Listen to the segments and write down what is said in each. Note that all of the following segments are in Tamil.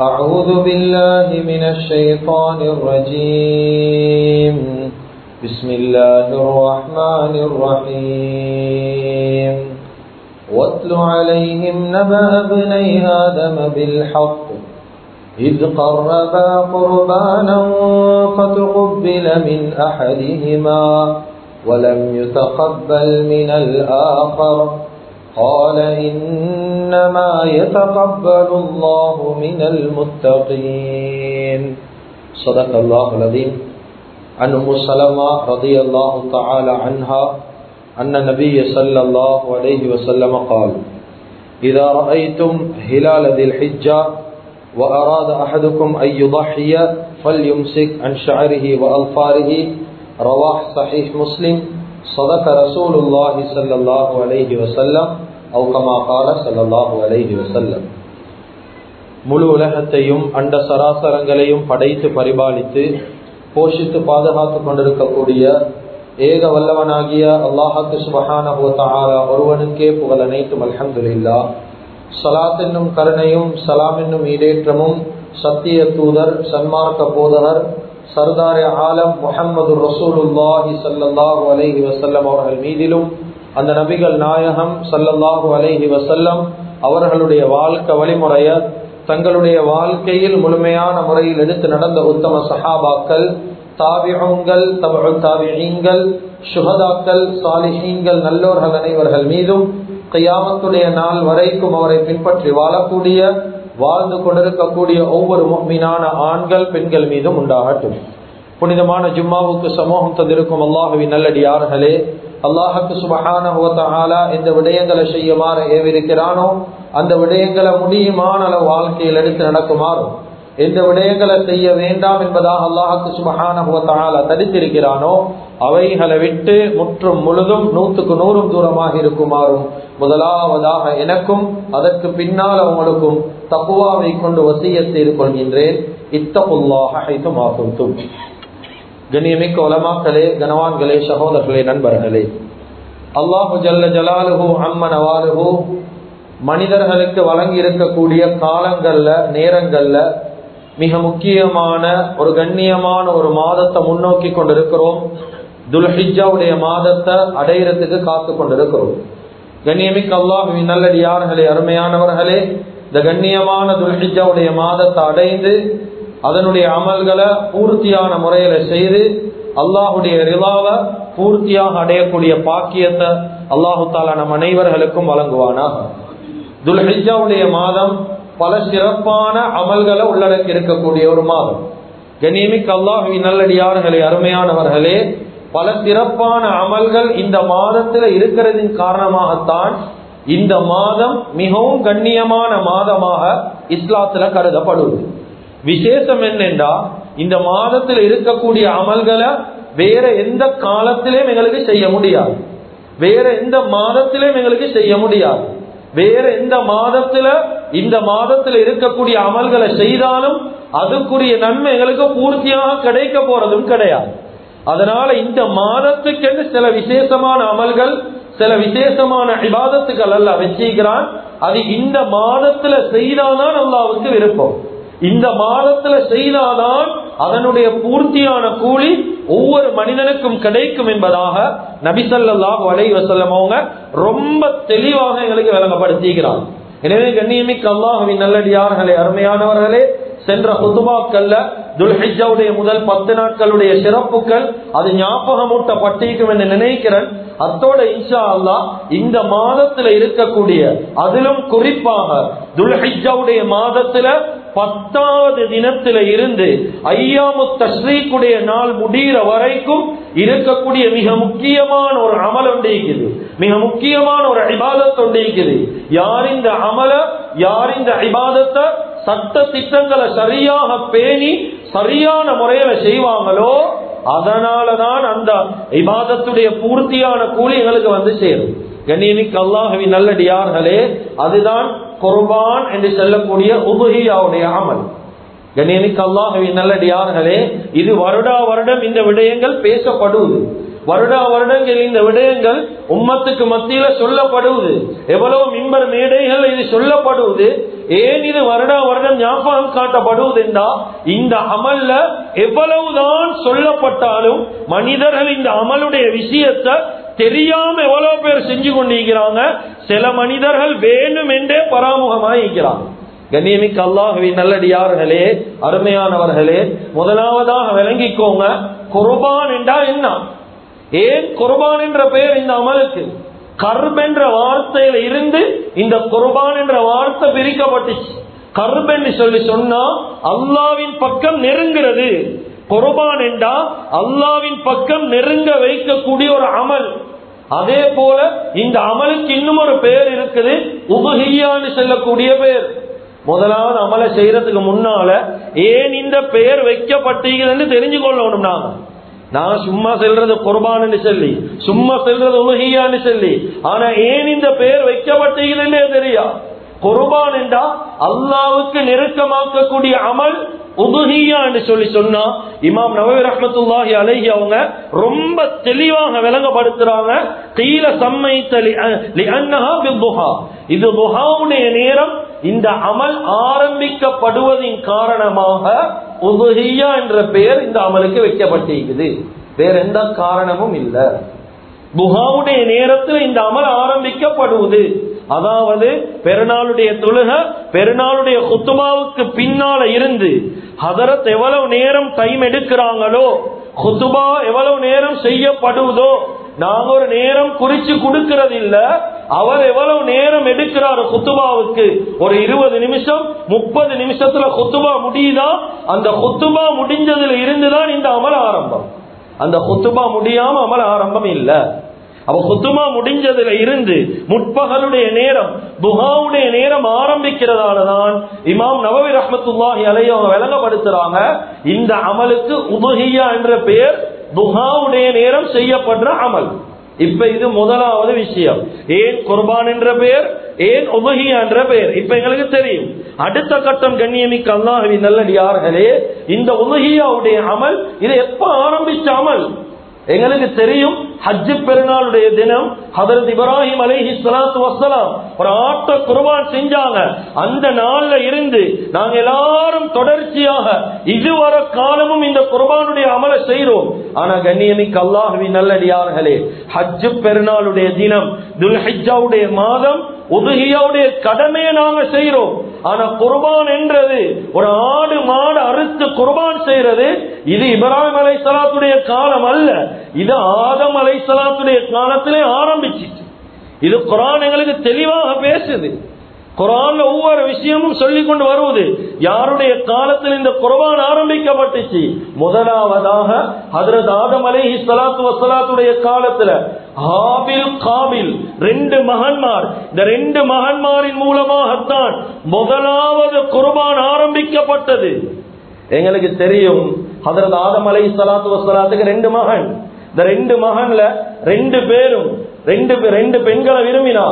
أعوذ بالله من الشيطان الرجيم. بسم الله الرحمن الرحيم. واتل عليهم نبأ ابني آدم بالحق. إذ قربا قربانا فتقبل من أحدهما ولم يتقبل من الآخر. قال إنما يتقبل الله من المتقين. صدق الله العظيم. عن أم سلمة رضي الله تعالى عنها أن النبي صلى الله عليه وسلم قال إذا رأيتم هلال ذي الحجة وأراد أحدكم أن يضحي فليمسك عن شعره وأظفاره. رواه صحيح مسلم. صدق رسول الله صلى الله عليه وسلم. முழு உலகத்தையும் அண்ட சராசரங்களையும் படைத்து பரிபாலித்து போஷித்து பாதுகாத்துக் கொண்டிருக்கக்கூடிய ஏக வல்லவனாகிய அல்லாஹாக்கு சுபஹானா ஒருவனுக்கே புகழ் அனைத்தும் அலமதுல்லா சலாத் என்னும் கருணையும் சலாம் என்னும் ஈடேற்றமும் சத்திய தூதர் சன்மார்க்க போதகர் சர்தார் ஆலம் முகமது ரசூலுல்லாஹி சல்லாஹூ அலைஹி வசல்லம் அவர்கள் மீதிலும் அந்த நபிகள் நாயகம் சல்லல்லாஹு அலைஹி வசல்லம் அவர்களுடைய வாழ்க்கை வழிமுறைய தங்களுடைய வாழ்க்கையில் முழுமையான முறையில் எடுத்து நடந்த உத்தம சஹாபாக்கள் தாவிகங்கள் தமிழ் தாபிகள் சுகதாக்கள் சாலிஹீங்கள் நல்லோர்கள் அனைவர்கள் மீதும் கையாமத்துடைய நாள் வரைக்கும் அவரை பின்பற்றி வாழக்கூடிய வாழ்ந்து கொண்டிருக்கக்கூடிய ஒவ்வொரு மீனான ஆண்கள் பெண்கள் மீதும் உண்டாகட்டும். புனிதமான ஜும்மாவுக்கு சமூகம் தந்திருக்கும் அல்லாஹுவின் நல்லடியார்களே அல்லாஹுக்கு சுபகான இந்த விடயங்களை செய்யுமாறு ஏவிருக்கிறானோ அந்த விடயங்களை முடியுமான அளவு வாழ்க்கையில் எடுத்து நடக்குமாறும் எந்த விடயங்களை செய்ய வேண்டாம் என்பதாக அல்லாஹுக்கு சுபகான தடுத்திருக்கிறானோ அவைகளை விட்டு முற்றும் முழுதும் நூற்றுக்கு நூறும் தூரமாக இருக்குமாறும் முதலாவதாக எனக்கும் அதற்கு பின்னால் அவங்களுக்கும் தப்புவாவை கொண்டு வசிய செய்து கொள்கின்றேன். தூக்கி கண்ணியமிக்க உலமாக்களே கனவான்களே சகோதரர்களே நண்பர்களே. அல்லாஹு ஜல்ல ஜலாலுஹூ அம்மன் அவாலுஹூ மனிதர்களுக்கு வழங்கி இருக்கக்கூடிய காலங்கள்ல நேரங்கள்ல மிக முக்கியமான ஒரு கண்ணியமான ஒரு மாதத்தை முன்னோக்கி கொண்டிருக்கிறோம். துல்ஹிஜாவுடைய மாதத்தை அடையிறதுக்கு காத்து கொண்டிருக்கிறோம். கண்ணியமிக்க அல்லாஹுவின் நல்லடியார்களே அருமையானவர்களே இந்த கண்ணியமான துல்ஹிஜாவுடைய மாதத்தை அடைந்து அதனுடைய அமல்களை பூர்த்தியான முறையில செய்து அல்லாஹுடைய ரிலாவை பூர்த்தியாக அடையக்கூடிய பாக்கியத்தை அல்லாஹு தாலா நம் அனைவர்களுக்கும் வழங்குவானாக. துல்ஹிஜாவுடைய மாதம் பல சிறப்பான அமல்களை உள்ளடக்கி இருக்கக்கூடிய ஒரு மாதம். கனியமிக் அல்லாஹுவின் நல்லடியார்களே அருமையானவர்களே பல சிறப்பான அமல்கள் இந்த மாதத்தில் இருக்கிறதின் காரணமாகத்தான் இந்த மாதம் மிகவும் கண்ணியமான மாதமாக இஸ்லாத்துல கருதப்படுவது. விசேஷம் என்னென்றா? இந்த மாதத்தில் இருக்கக்கூடிய அமல்களை வேற எந்த காலத்திலையும் எங்களுக்கு செய்ய முடியாது. வேற எந்த மாதத்திலேயும் எங்களுக்கு செய்ய முடியாது. வேற எந்த மாதத்துல இந்த மாதத்துல இருக்கக்கூடிய அமல்களை செய்தாலும் அதுக்குரிய நன்மை எங்களுக்கு பூர்த்தியாக கிடைக்க போறதும் கிடையாது. அதனால இந்த மாதத்துக்கென்று சில விசேஷமான அமல்கள் சில விசேஷமான விவாதத்துக்கள் அல்ல வச்சுக்கிறான் அது இந்த மாதத்துல செய்தாதான் அல்லாவுக்கு விருப்பம். இந்த மாதத்துல செய்தாதான் அதனுடைய பூர்த்தியான கூலி ஒவ்வொரு மனிதனுக்கும் கிடைக்கும் என்பதாக நபிசல்லாஹ் வலை வசல்லம் அவங்க ரொம்ப தெளிவாக எங்களுக்கு விளங்கப்படுத்திக்கிறாங்க எனவே கண்ணியமிக்கு அல்லாஹுவின் நல்லடியார்களே அருமையானவர்களே சென்ற குதுபாக்கல்ல துல்ஹிஜாவுடைய முதல் பத்து நாட்களுடைய சிறப்புகள் அது ஞாபகமூட்டப்பட்டிருக்கும் என்று நினைக்கிறேன். அத்தோட இன்ஷா அல்லா இந்த மாதத்துல இருக்கக்கூடிய அதிலும் குறிப்பாக துல்ஹிஜாவுடைய மாதத்துல பத்தாவது தினத்தில இருந்து ஐயாமு தஸ்ரீக்குடைய நாள் முடிகிற வரைக்கும் இருக்கக்கூடிய மிக முக்கியமான ஒரு அமல் ஒன்று இருக்குது. மிக முக்கியமான ஒரு இபாதத் ஒன்று யார் இந்த அமல யார் இந்த ஐபாதத்தை சட்ட திட்டங்களை சரியாக பேணி சரியான முறையில செய்வாங்களோ அதனாலதான் அந்த இபாதத்துடைய பூர்த்தியான கூலி எங்களுக்கு வந்து சேரும். கண்ணியமிக்கு அல்லாஹவி நல்லடியார்களே அதுதான் குர்பான் என்று சொல்லக்கூடிய உபுகியாவுடைய அமல். கண்ணியமிக்கு அல்லாஹவி நல்லடியார்களே இது வருடா வருடம் இந்த விடயங்கள் பேசப்படுவது. வருடா வருடங்கள் இந்த விடயங்கள் உம்மத்துக்கு மத்தியில சொல்லப்படுவது. எவ்வளவு மின்பர் மேடைகள் இது சொல்லப்படுவது. ஏன் இது வருடா வருடம் ஞாபகம் காட்டப்படுவது என்றா இந்த அமல்ல எவ்வளவுதான் சொல்லப்பட்டாலும் மனிதர்கள் இந்த அமலுடைய விஷயத்தை தெரியாம எவ்வளவு பேர் செஞ்சு கொண்டிருக்கிறாங்க சில மனிதர்கள் வேண்டுமென்றே என்றே பராமுகமாயிருக்கிறாங்க கண்ணியமிக்கு அல்லாஹவி நல்லடியார்களே அருமையானவர்களே முதலாவதாக விளங்கிக்கோங்க குர்பான் என்றா என்ன? ஏன் குர்பான் என்ற பெயர் இந்த அமலுக்கு? கர்ப் என்ற வார்த்தையில இருந்து இந்த குர்பான் என்ற வார்த்தை பிரிக்கப்பட்டுச்சு. கர்ப் என்று சொல்லி சொன்னா அல்லாவின் பக்கம் நெருங்கிறது. குர்பான் என்றா அல்லாவின் பக்கம் நெருங்க வைக்கக்கூடிய ஒரு அமல். அதே போல இந்த அமலுக்கு இன்னும் ஒரு பெயர் இருக்குது. உபஹியான்னு சொல்லக்கூடிய பெயர் முதலாவது அமலை செய்யறதுக்கு முன்னால ஏன் இந்த பெயர் வைக்கப்பட்டீங்கன்னு தெரிஞ்சு கொள்ளணும் நாம நான் சும்மா செல்றது குர்பான்னு சொல்லி சும்மா செல்றது உலகியான்னு சொல்லி. ஆனா ஏன் இந்த பெயர் வைக்கப்பட்டீங்கன்னே தெரியா. குர்பான் என்றா அல்லாவுக்கு நெருக்கமாக்கக்கூடிய அமல் உதுஹியா என்று சொல்லி சொன்னா இமாம் நவீ ரஹமத்துல்லாஹி அலஹி அவங்க ரொம்ப தெளிவாக விளங்கப்படுத்துறாங்க. கீழ சம்மைத்தலி இது புகாவுடைய நேரம். இந்த அமல் ஆரம்பிக்கப்படுவதின் காரணமாக உதுஹியா என்ற பெயர் இந்த அமலுக்கு வைக்கப்பட்டிருக்குது. வேற எந்த காரணமும் இல்லை. புகாவுடைய நேரத்தில் இந்த அமல் ஆரம்பிக்கப்படுவது. அதாவது பெருநாளுடைய தொழுக பெருநாளுடைய குத்துமாவுக்கு பின்னால இருந்து ஹதரத் எவ்வளவு நேரம் டைம் எடுக்கிறாங்களோ குத்துபா எவ்வளவு நேரம் செய்யப்படுவதோ நாங்க ஒரு நேரம் குறிச்சு கொடுக்கறது இல்ல அவர் எவ்வளவு நேரம் எடுக்கிறாரு குத்துபாவுக்கு? ஒரு இருபது நிமிஷம் முப்பது நிமிஷத்துல குத்துபா முடியுதா? அந்த குத்துபா முடிஞ்சதுல இருந்துதான் இந்த அமல் ஆரம்பம். அந்த குத்துபா முடியாம அமல் ஆரம்பம் இல்லை. அவ குத்துமா முடிஞ்சதுல இருந்து முற்பகலுடைய நேரம் துஹாவுடைய நேரம் ஆரம்பிக்கிறதாலதான் இமாம் நவவி ரஹமத்துல்லாஹி அலைய அவங்க விளங்கப்படுத்துறாங்க இந்த அமலுக்கு உபஹியா என்ற பெயர் துஹாவுடைய நேரம் செய்யப்படுற அமல். இப்ப இது முதலாவது விஷயம். ஏன் குர்பான் என்ற பெயர்? ஏன் உபகியா என்ற பெயர்? இப்ப எங்களுக்கு தெரியும். அடுத்த கட்டம் கண்ணியமிக்க அல்லாஹவி நல்லடியார்களே இந்த உபகியாவுடைய அமல் இது எப்ப ஆரம்பிச்ச அமல்? எங்களுக்கு தெரியும் ஹஜ்ஜு பெருநாளுடைய தினம் ஹதரத் இப்ராஹிம் அலைஹி சலாத்து வசலாம் ஒரு ஆட்ட குர்பான் செஞ்சாங்க. அந்த நாள்ல இருந்து நாங்க எல்லாரும் தொடர்ச்சியாக இதுவரை காலமும் இந்த குர்பானுடைய அமலை செய்யறோம் ஆனா கண்ணியமிக்கு அல்லாஹவி நல்லடியார்களே ஹஜ்ஜு பெருநாளுடைய தினம் துல்ஹிஜாவுடைய மாதம் உதுகியாவுடைய கடமையை நாங்க செய்யறோம் ஆனா குர்பான் என்றது ஒரு ஆடு மாடு அறுத்து குர்பான் செய்யறது இது இப்ராஹிம் அலை சலாத்துடைய காலம் அல்ல. இது ஆதம் அலை சலாத்துடைய காலத்திலே ஆரம்பிச்சிச்சு. இது குரான் எங்களுக்கு தெளிவாக பேசுது. குரான் ஒவ்வொரு விஷயமும் சொல்லிக் கொண்டு வருவது யாருடைய காலத்தில் இந்த குர்பான் ஆரம்பிக்கப்பட்டுச்சு? முதலாவதாக ஹதரத் ஆதம் அலைஹி சலாத்து வசலாத்துடைய காலத்துல ஹாபில் காபில் ரெண்டு மகன்மார். இந்த ரெண்டு மகன்மாரின் மூலமாகத்தான் முதலாவது குர்பான் ஆரம்பிக்கப்பட்டது. எங்களுக்கு தெரியும் ஹதரத் ஆதம் அலை சலாத்து வசலாத்துக்கு ரெண்டு மகன். இந்த ரெண்டு மகன்ல ரெண்டு பேரும் ரெண்டு ரெண்டு பெண்களை விரும்பினா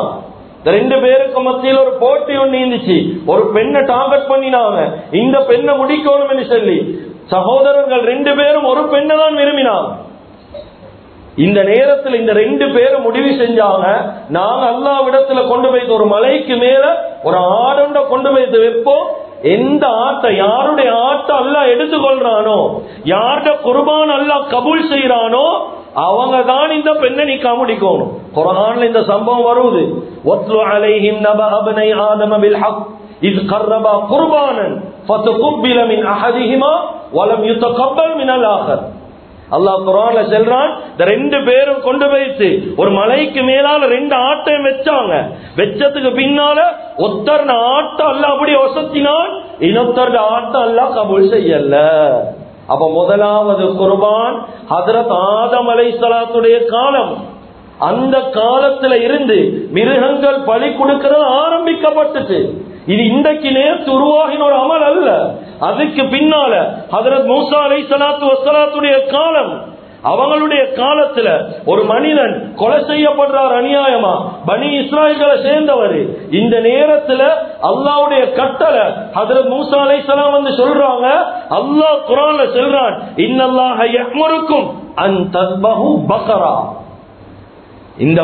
ரெண்டு பேருக்கு மத்தியில் ஒரு போட்டி ஒண்ணு இருந்துச்சு. ஒரு பெண்ணை டார்கெட் பண்ணினாங்க இந்த பெண்ணை முடிக்கணும் சொல்லி. சகோதரர்கள் ரெண்டு பேரும் ஒரு பெண்ணை தான் விரும்பினாங்க இந்த நேரத்தில் இந்த ரெண்டு பேரும் முடிவு செஞ்சாங்க. நாங்க அல்லாவிடத்துல கொண்டு போய் ஒரு மலைக்கு மேல ஒரு ஆடொண்ட கொண்டு போய் வைப்போம். எந்த ஆட்டை யாருடைய ஆட்டை அல்ல எடுத்துக்கொள்றானோ யார்ட குர்பான் அல்ல கபூல் செய்யறானோ அவங்க தான் இந்த பெண்ணை நீ காமுடிக்கணும். குரான்ல இந்த சம்பவம் வருது. வத்லு அலைஹிம் நப அபனை ஆதம பில் ஹக் குர்பானன் ஃபதகுப்பில மின் அஹதிஹிமா வலம் யுதகப்பல் மின் அல் அல்லாஹ் குரான்ல செல்றான் இந்த ரெண்டு பேரும் கொண்டு போயிட்டு ஒரு மலைக்கு மேலால ரெண்டு ஆட்டையும் வச்சாங்க. வெச்சதுக்கு பின்னால ஒத்தர்ன ஆட்டம் அல்ல அப்படி ஒசத்தினான் இன்னொத்தர்ன ஆட்டம் அல்ல கபூல் செய்யல. அப்ப முதலாவது குர்பான் ஹதரத் ஆதம் அலை சலாத்துடைய காலம். அந்த காலத்துல இருந்து மிருகங்கள் பலி கொடுக்கிறது ஆரம்பிக்கப்பட்டுச்சு. இது இன்றைக்கு நேற்று உருவாகின ஒரு அமல் அல்ல. அதுக்கு பின்னால ஹதரத் மூசா அலை சலாத்து வசலாத்துடைய காலம். அவங்களுடைய காலத்துல ஒரு மனிதன் கொலை செய்யப்படுறார் அநியாயமா? பனி இஸ்ராயல்களை சேர்ந்தவர். இந்த நேரத்துல அல்லாவுடைய கட்டளை ஹதரத் மூசா வந்து சொல்றாங்க அல்லாஹ் குரான்ல சொல்றான் இன்னல்லாஹ யஹ்முருக்கும் அன் தத்பஹு பக்கரா இந்த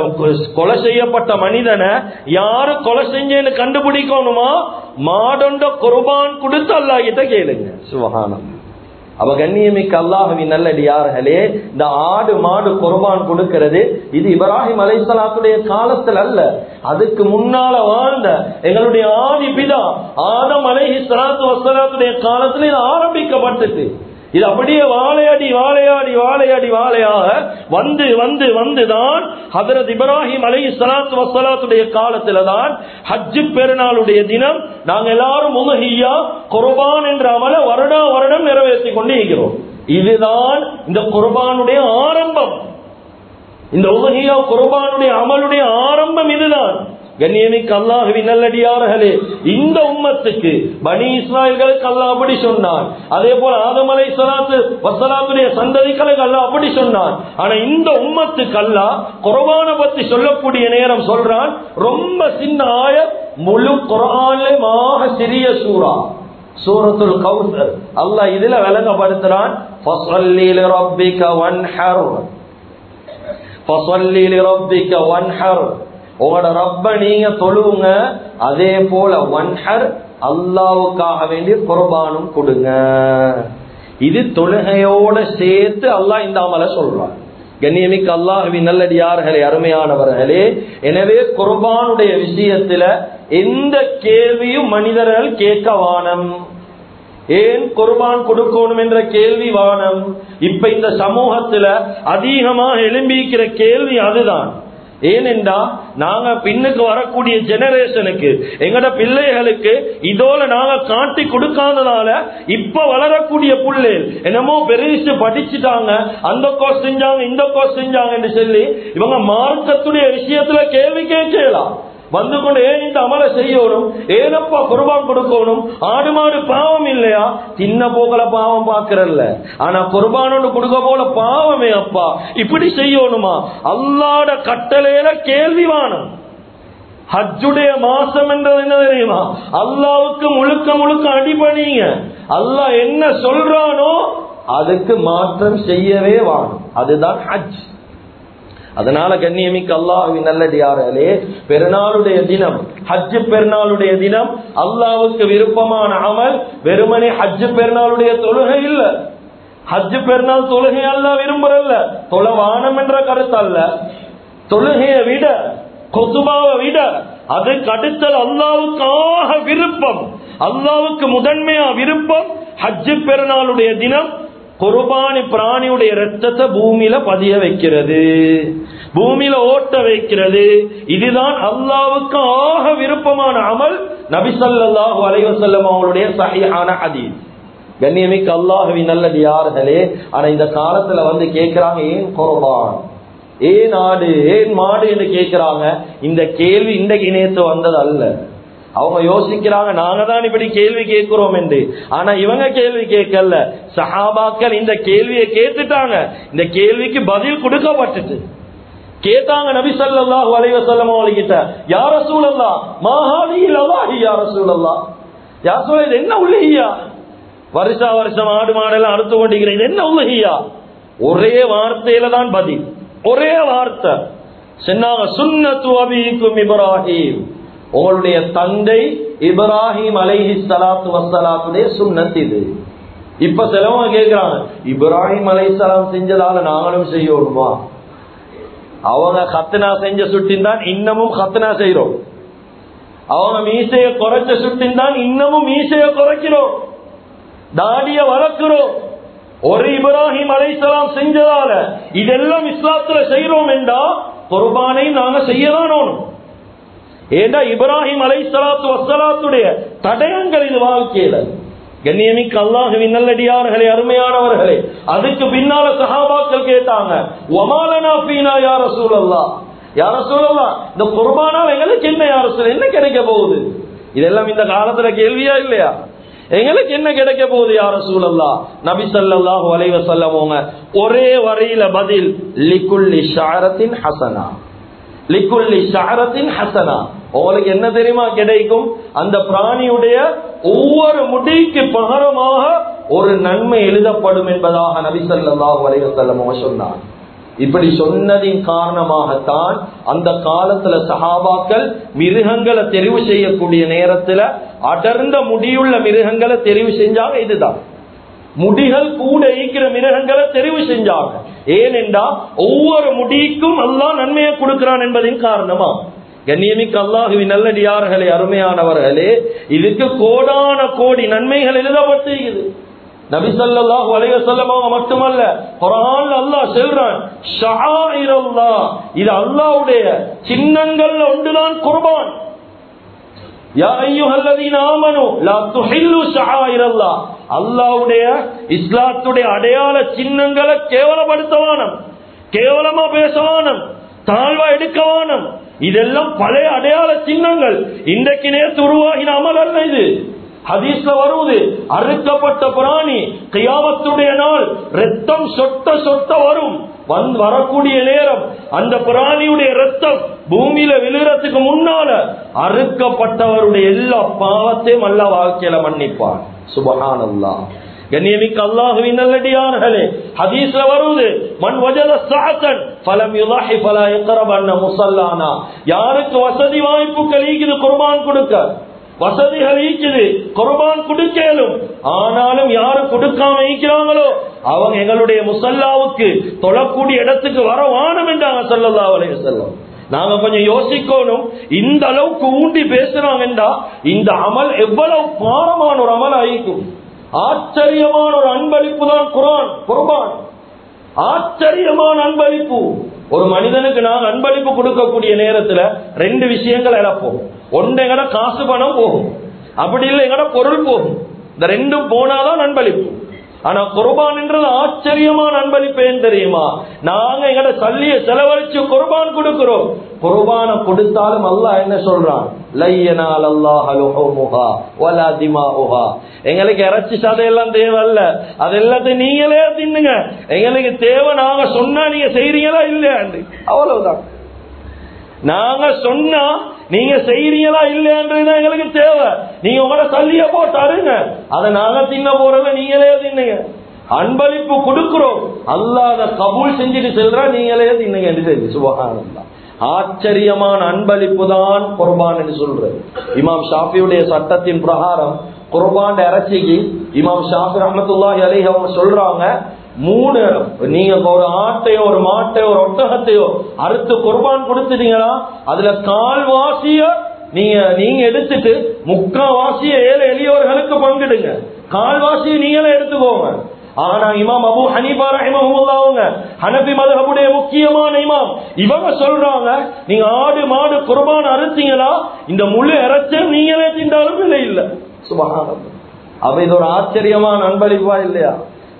கொலை செய்யப்பட்ட மனிதனை யாரு கொலை செஞ்சேன்னு கண்டுபிடிக்கணுமா? மாடொண்ட குர்பான் கொடுத்து அல்லாஹ் கிட்ட கேளுங்க. சுபகானம் அவ கண்ணியமிக்க அல்லாஹுவின் நல்லடியார்களே இந்த ஆடு மாடு குர்பான் கொடுக்கிறது இது இப்ராஹிம் அலைசலாத்துடைய காலத்தில் அல்ல. அதுக்கு முன்னால வாழ்ந்த எங்களுடைய ஆதி பிதா ஆதம் அலை சலாத்து வசலாத்துடைய காலத்தில் இது ஆரம்பிக்கப்பட்டது இது அப்படியே வாழையடி வாழையாடி வாழையடி வாழையாக வந்து வந்து வந்துதான் ஹதரத் இப்ராஹிம் அலை சலாத்து வசலாத்துடைய காலத்துல தான் ஹஜ்ஜு பெருநாளுடைய தினம் நாங்க எல்லாரும் முகஹியா குர்பான் என்ற அமல வருடா வருடம் நிறைவேற்றி கொண்டு இருக்கிறோம் இதுதான் இந்த குர்பானுடைய ஆரம்பம். இந்த உலகியா குர்பானுடைய அமலுடைய ஆரம்பம் இதுதான். கண்ணியமிக்கு அல்லாஹுவின் நல்லடியார்களே இந்த உம்மத்துக்கு பனி இஸ்ராயல்களுக்கு அல்லாஹ் அப்படி சொன்னான். அதே போல ஆதமலை சலாத்து வசலாத்துடைய சந்ததிகளுக்கு அல்லாஹ் அப்படி சொன்னான். ஆனா இந்த உம்மத்துக்கு அல்லாஹ் குர்பான பத்தி சொல்லக்கூடிய நேரம் சொல்றான். ரொம்ப சின்ன ஆய முழு குரானமாக சிறிய சூறா. சூரத்துல் கவுசர் அல்லாஹ் இதுல விளங்கப்படுத்துறான் ஃபஸல்லி லிரப்பிக வன்ஹர். உங்களோட ரப்ப நீங்க தொழுவுங்க. அதே போல வன்ஹர் அல்லாவுக்காக வேண்டிய குர்பானும் கொடுங்க. இது தொழுகையோட சேர்த்து அல்லாஹ் இந்த அமலை சொல்றான். கண்ணியமிக்க அல்லாஹுவின் நல்லடியார்களே அருமையானவர்களே. எனவே குர்பானுடைய விஷயத்துல எந்த கேள்வியும் மனிதர்கள் கேட்க வானம். ஏன் குர்பான் கொடுக்கணும் என்ற கேள்வி வானம்? இப்ப இந்த சமூகத்துல அதிகமாக எழும்பிக்கிற கேள்வி அதுதான். ஏனென்றா நாங்க பின்னுக்கு வரக்கூடிய ஜெனரேஷனுக்கு எங்கட பிள்ளைகளுக்கு இதோல நாங்க காட்டி கொடுக்காததால இப்ப வளரக்கூடிய புள்ளை என்னமோ பெருசு படிச்சுட்டாங்க அந்த கோர்ஸ் செஞ்சாங்க இந்த கோர்ஸ் செஞ்சாங்க என்று சொல்லி இவங்க மார்க்கத்துடைய விஷயத்துல கேள்வி கேட்கலாம். வந்து கொண்டு ஏன் இந்த அமலை செய்யணும்? ஏனப்பா குர்பான் கொடுக்கணும்? ஆடு மாடு பாவம் இல்லையா? சின்ன போகல பாவம் பாக்குறல்ல ஆனா குர்பானோடு கொடுக்க போல பாவமே அப்பா. இப்படி செய்யணுமா? அல்லாட கட்டளையில கேள்விவானம் ஹஜ்ஜுடைய மாசம் என்றது என்ன தெரியுமா? அல்லாவுக்கு முழுக்க முழுக்க அடிபணிங்க. அல்லாஹ் என்ன சொல்றானோ அதுக்கு மாற்றம் செய்யவே வாணும் அதுதான் ஹஜ். அதனால கண்ணியமிக்க அல்லாஹுவின் நல்லடியார்களே பெருநாளுடைய தினம் ஹஜ்ஜு பெருநாளுடைய தினம் அல்லாவுக்கு விருப்பமான அமல் வெறுமனே ஹஜ்ஜு பெருநாளுடைய தொழுகை இல்ல. ஹஜ்ஜு பெருநாள் தொழுகை அல்ல விரும்புறல்ல. தொலைவானம் என்ற கருத்து அல்ல. தொழுகையை விட கொசுபாவை விட அது கடுத்தல் அல்லாவுக்காக விருப்பம். அல்லாவுக்கு முதன்மையா விருப்பம் ஹஜ்ஜு பெருநாளுடைய தினம் குர்பானி பிராணியுடைய ரத்தத்தை பூமியில பதிய வைக்கிறது. பூமியில ஓட்ட வைக்கிறது. இதுதான் அல்லாவுக்கு ஆக விருப்பமான அமல். நபிசல்லாஹு அலைவசல்லம் அவங்களுடைய சகையான அதீத் கண்ணியமிக்கு அல்லாஹுவின் நல்லது யார்களே ஆனா இந்த காலத்துல வந்து கேட்கிறாங்க ஏன் குர்பான் ஏன் ஆடு ஏன் மாடு? என்று கேட்கிறாங்க இந்த கேள்வி இன்றைக்கு இணையத்து வந்தது அல்ல அவங்க யோசிக்கிறாங்க நாங்க தான் இப்படி கேள்வி கேட்கிறோம் என்று. ஆனா இவங்க கேள்வி கேட்கல. சஹாபாக்கள் இந்த கேள்வியை கேட்டுட்டாங்க. இந்த கேள்விக்கு பதில் கொடுக்கப்பட்டுட்டு. கேட்டாங்க நபி ஸல்லல்லாஹு அலைவசல்லம் வஸல்லம் அவங்ககிட்ட யார ரசூலல்லாஹ் மா ஹாதிஹில் யார் யா யார் யா என்ன உள்ளஹியா வருஷா வருஷம் ஆடு மாடெல்லாம் அறுத்து கொண்டிருக்கிறேன் என்ன உள்ளஹியா ஒரே வார்த்தையில தான் பதில். ஒரே வார்த்தை. சொன்னாங்க சுன்னத்து அபிக்கும் இப்ராஹிம். உங்களுடைய தந்தை இப்ராஹிம் அலைஹி சலாத்து வசலாத்துடைய சுன்னத் இது. இப்ப சிலவங்க கேட்கிறாங்க இப்ராஹிம் அலைசலாம் செஞ்சதால நாங்களும் செய்யணுமா? அவங்க கத்னா செஞ்ச சுட்டின் தான் இன்னமும் கத்னா செய்யறோம் அவங்க மீசைய குறைச்ச சுட்டின் தான் இன்னமும் மீசைய குறைக்கிறோம். தாடிய வளர்க்கிறோம். ஒரு இப்ராஹிம் அலைசலாம் செஞ்சதால இதெல்லாம் இஸ்லாத்துல செய்யறோம் என்றா குர்பானை நாங்க செய்யதான் ஏண்டா இப்ராஹிம் அலை சலாத்து வசலாத்துடைய தடயங்கள் இது வாழ்க்கையில? கண்ணியமிக்க அல்லாஹுவின் நல்லடியார்களே அருமையானவர்களே அதுக்கு பின்னால சஹாபாக்கள் கேட்டாங்க ஒமாலனா பீனா யார சூழல்லா யார சூழல்லா இந்த குர்பானால் எங்களுக்கு என்ன யார சூழல் என்ன கிடைக்க போகுது? இதெல்லாம் இந்த காலத்துல கேள்வியா இல்லையா? எங்களுக்கு என்ன கிடைக்க போகுது யார சூழல்லா நபி ஸல்லல்லாஹு அலைஹி ஒரே வரையில பதில் லிக்குள்ளி ஷாரத்தின் ஹசனா. லிக்குல்லி ஷாரத்தின் ஹசனா. உங்களுக்கு என்ன தெரியுமா கிடைக்கும்? அந்த பிராணியுடைய ஒவ்வொரு முடிக்கு பகரமாக ஒரு நன்மை எழுதப்படும் என்பதாக நபிசல்லாஹ் ஸல்லல்லாஹு சொன்னார் இப்படி சொன்னதின் காரணமாகத்தான் அந்த காலத்துல சஹாபாக்கள் மிருகங்களை தெரிவு செய்யக்கூடிய நேரத்துல அடர்ந்த முடியுள்ள மிருகங்களை தெரிவு செஞ்சாங்க இதுதான். முடிகள் கூட ஈக்கிற மிருகங்களை தெரிவு செஞ்சாங்க. ஏனென்றா ஒவ்வொரு முடிக்கும் அல்லாஹ் நன்மையை கொடுக்கிறான் என்பதின் காரணமா? கண்ணியமிக்க அல்லாஹுவின் நல்லடியார்களே அருமையானவர்களே இதுக்கு கோடான கோடி நன்மைகள் எழுதப்பட்டிருக்குது. நபி ஸல்லல்லாஹு அலைஹி மட்டுமல்ல குர்ஆன்ல அல்லாஹ் சொல்றான் இது அல்லாஹ்வுடைய சின்னங்கள்ல ஒன்றுதான் குர்பான். யா அய்யுஹல்லதீன ஆமனு லா துஹில்லு ஷஆயிரல்லாஹ் அல்லாஹ்வுடைய இஸ்லாத்துடைய அடையாள சின்னங்களை கேவலப்படுத்தவானம் கேவலமா பேசவானம் தாழ்வா எடுக்கவானம். இதெல்லாம் பழைய அடையாள சின்னங்கள். இன்றைக்கு நேற்று உருவாகின அமல் அல்ல இது. ஹதீஸ்ல வருவது அறுக்கப்பட்ட பிராணி கியாமத்துடைய நாள் ரத்தம் சொட்ட சொட்ட வரும். வந்து வரக்கூடிய நேரம். அந்த பிராணியுடைய ரத்தம் பூமியில விழுறதுக்கு முன்னால அறுக்கப்பட்டவருடைய எல்லா பாவத்தையும் அல்ல வாழ்க்கையில மன்னிப்பான். சுபஹானல்லா கண்ணியமிக்க அல்லாஹுவின் நல்லடியார்களே ஹதீஸ்ல வருவது மண் வஜத சாத்தன் ஃபலம் யுலாஹி ஃபலா யக்ரபன்ன முஸல்லானா யாருக்கு வசதி வாய்ப்புகள் ஈக்குது? குர்பான் கொடுக்க. வசதிகள் ஈக்குது குர்பான் கொடுக்கலும். ஆனாலும் யாரு கொடுக்காம ஈக்கிறாங்களோ? அவங்க எங்களுடைய முசல்லாவுக்கு தொழக்கூடிய இடத்துக்கு வர வானம் என்றாங்க ஸல்லல்லாஹு நாங்க கொஞ்சம் யோசிக்கணும். இந்த அளவுக்கு ஊண்டி பேசுறாங்கன்றா இந்த அமல் எவ்வளவு பாரமான ஒரு அமல் ஆயிக்கும் ஆச்சரியமான ஒரு அன்பளிப்பு தான் குரான் குர்பான். ஆச்சரியமான அன்பளிப்பு. ஒரு மனிதனுக்கு நாங்கள் அன்பளிப்பு கொடுக்கக்கூடிய நேரத்தில் ரெண்டு விஷயங்கள் இழப்போம். ஒன்று எங்கட காசு பணம் போகும். அப்படி இல்லை எங்கட பொருள் போகும். இந்த ரெண்டும் போனாதான் அன்பளிப்பு. ஆனா குர்பான் என்றது ஆச்சரியமான அன்பளிப்பு ஏன் தெரியுமா? நாங்க எங்கட சல்லிய செலவழிச்சு குர்பான் கொடுக்கிறோம். குர்பான கொடுத்தாலும் அல்லாஹ் என்ன சொல்றான்? லையனால் அல்லாஹ் லுஹுமுஹா வலா திமாஉஹா எங்களுக்கு இறைச்சி சதையெல்லாம் தேவையில்ல. அது எல்லாத்தையும் நீங்களே தின்னுங்க. எங்களுக்கு தேவை நாங்க சொன்னா நீங்க செய்றீங்களா இல்லையா அவ்வளவுதான். நாங்க சொன்னா நீங்க செய்யறீங்களா இல்லையன்றதுதான் எங்களுக்கு தேவை. நீங்க உங்களோட சல்லிய போட்டாருங்க அதை நாங்க தின்ன போறத நீங்களே தின்னுங்க. அன்பளிப்பு கொடுக்கிறோம். அல்லாத கபூல் செஞ்சுட்டு செல்றா நீங்களே தின்னுங்க என்று தெரிஞ்சு சுபகானந்தா ஆச்சரியமான அன்பளிப்பு தான் குர்பான் என்று சொல்றது இமாம் ஷாஃபியுடைய சட்டத்தின் பிரகாரம் குர்பான் இறைச்சிக்கு இமாம் ஷாஃபி ரஹமத்துல்லாஹி அலைஹி அவங்க சொல்றாங்க மூணு நீங்க ஒரு ஆட்டையோ ஒரு மாட்டையோ ஒரு ஒட்டகத்தையோ அறுத்து குர்பான் கொடுத்துட்டீங்களா? அதுல கால்வாசிய நீங்க நீங்க எடுத்துட்டு முக்காவாசிய ஏழை எளியவர்களுக்கு பங்கிடுங்க. கால்வாசிய நீங்களே எடுத்துக்கோங்க. ஆனா இமாம் அபு ஹனீபா ரஹிமஹுல்லாவுங்க ஹனபி மதஹபுடைய முக்கியமான இமாம் இவங்க சொல்றாங்க நீங்க ஆடு மாடு குர்பான் அறுத்தீங்களா? இந்த முழு இறைச்ச நீங்களே திண்டாலும் இல்லை இல்ல. சுபகாரம் அப்ப இது ஒரு ஆச்சரியமான அன்பளிப்பா இல்லையா?